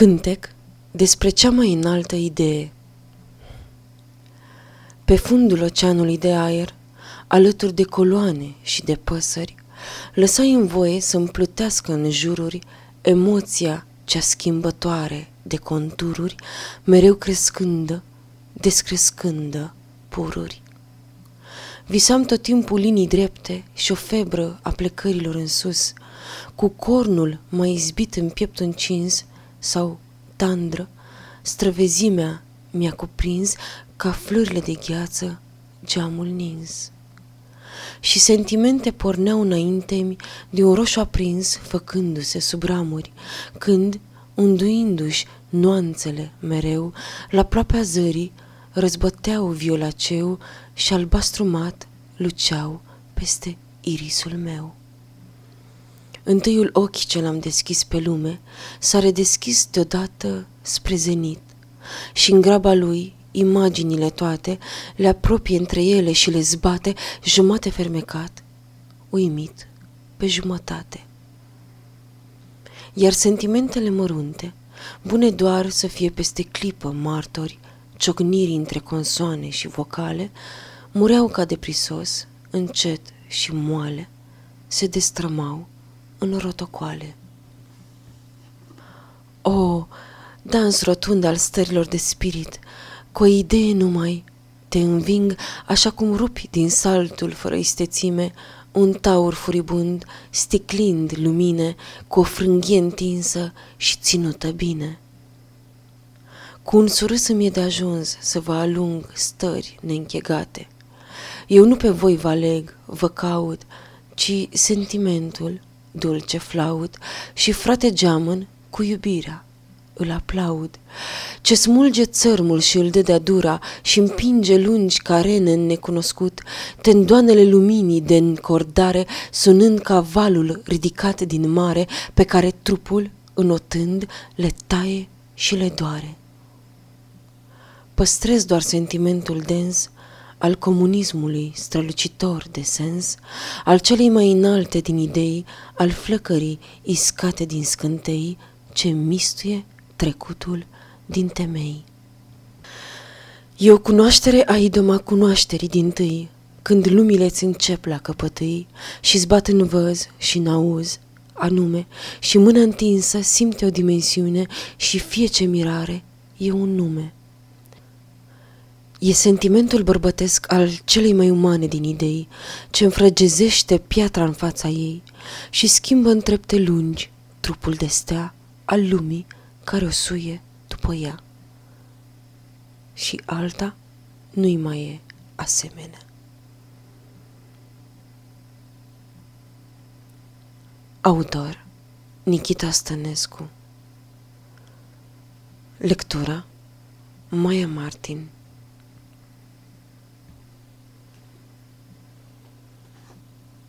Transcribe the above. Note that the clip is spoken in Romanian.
Cântec despre cea mai înaltă idee. Pe fundul oceanului de aer, alături de coloane și de păsări, lăsai în voie să împlutească în jururi emoția cea schimbătoare de contururi, mereu crescândă, descrescândă pururi. Visam tot timpul linii drepte și o febră a plecărilor în sus, cu cornul mai izbit în piept încins sau tandră, străvezimea mi-a cuprins ca flările de gheață geamul nins. Și sentimente porneau înainte de un roșu aprins făcându-se sub ramuri, când, unduindu-și nuanțele mereu, la a zării, răzbăteau violaceu și albastru mat luceau peste irisul meu. Întâiul ochi ce l-am deschis pe lume s-a redeschis deodată spre zenit și în graba lui imaginile toate le apropie între ele și le zbate jumate fermecat, uimit pe jumătate. Iar sentimentele mărunte, bune doar să fie peste clipă martori, ciocniri între consoane și vocale, mureau ca de prisos, încet și moale, se destrămau în rotocoale. O, dans rotund al stărilor de spirit, cu o idee numai, te înving așa cum rupi din saltul fără istețime un taur furibund, sticlind lumine cu o frânghie întinsă și ținută bine. Cu un surâs îmi e de ajuns să vă alung stări neînchegate. Eu nu pe voi vă aleg, vă caut, ci sentimentul, dulce flaut, și frate geamăn cu iubirea îl aplaud, ce smulge țărmul și îl dă de dura și împinge lungi carene în necunoscut, tendoanele luminii de încordare sunând ca valul ridicat din mare pe care trupul, înotând, le taie și le doare. Păstrez doar sentimentul dens al comunismului strălucitor de sens, al celei mai înalte din idei, al flăcării iscate din scântei, ce mistuie trecutul din temei. E o cunoaștere a idoma cunoașterii din tâi, când lumile ți încep la căpătâi și zbat în văz și în auz, anume, și mâna întinsă simte o dimensiune și fie ce mirare e un nume. E sentimentul bărbătesc al celei mai umane din idei, ce înfrăgezește piatra în fața ei și schimbă în trepte lungi trupul de stea al lumii care o suie după ea. Și alta nu-i mai e asemenea. Autor Nikita Stănescu Lectura Maia Martin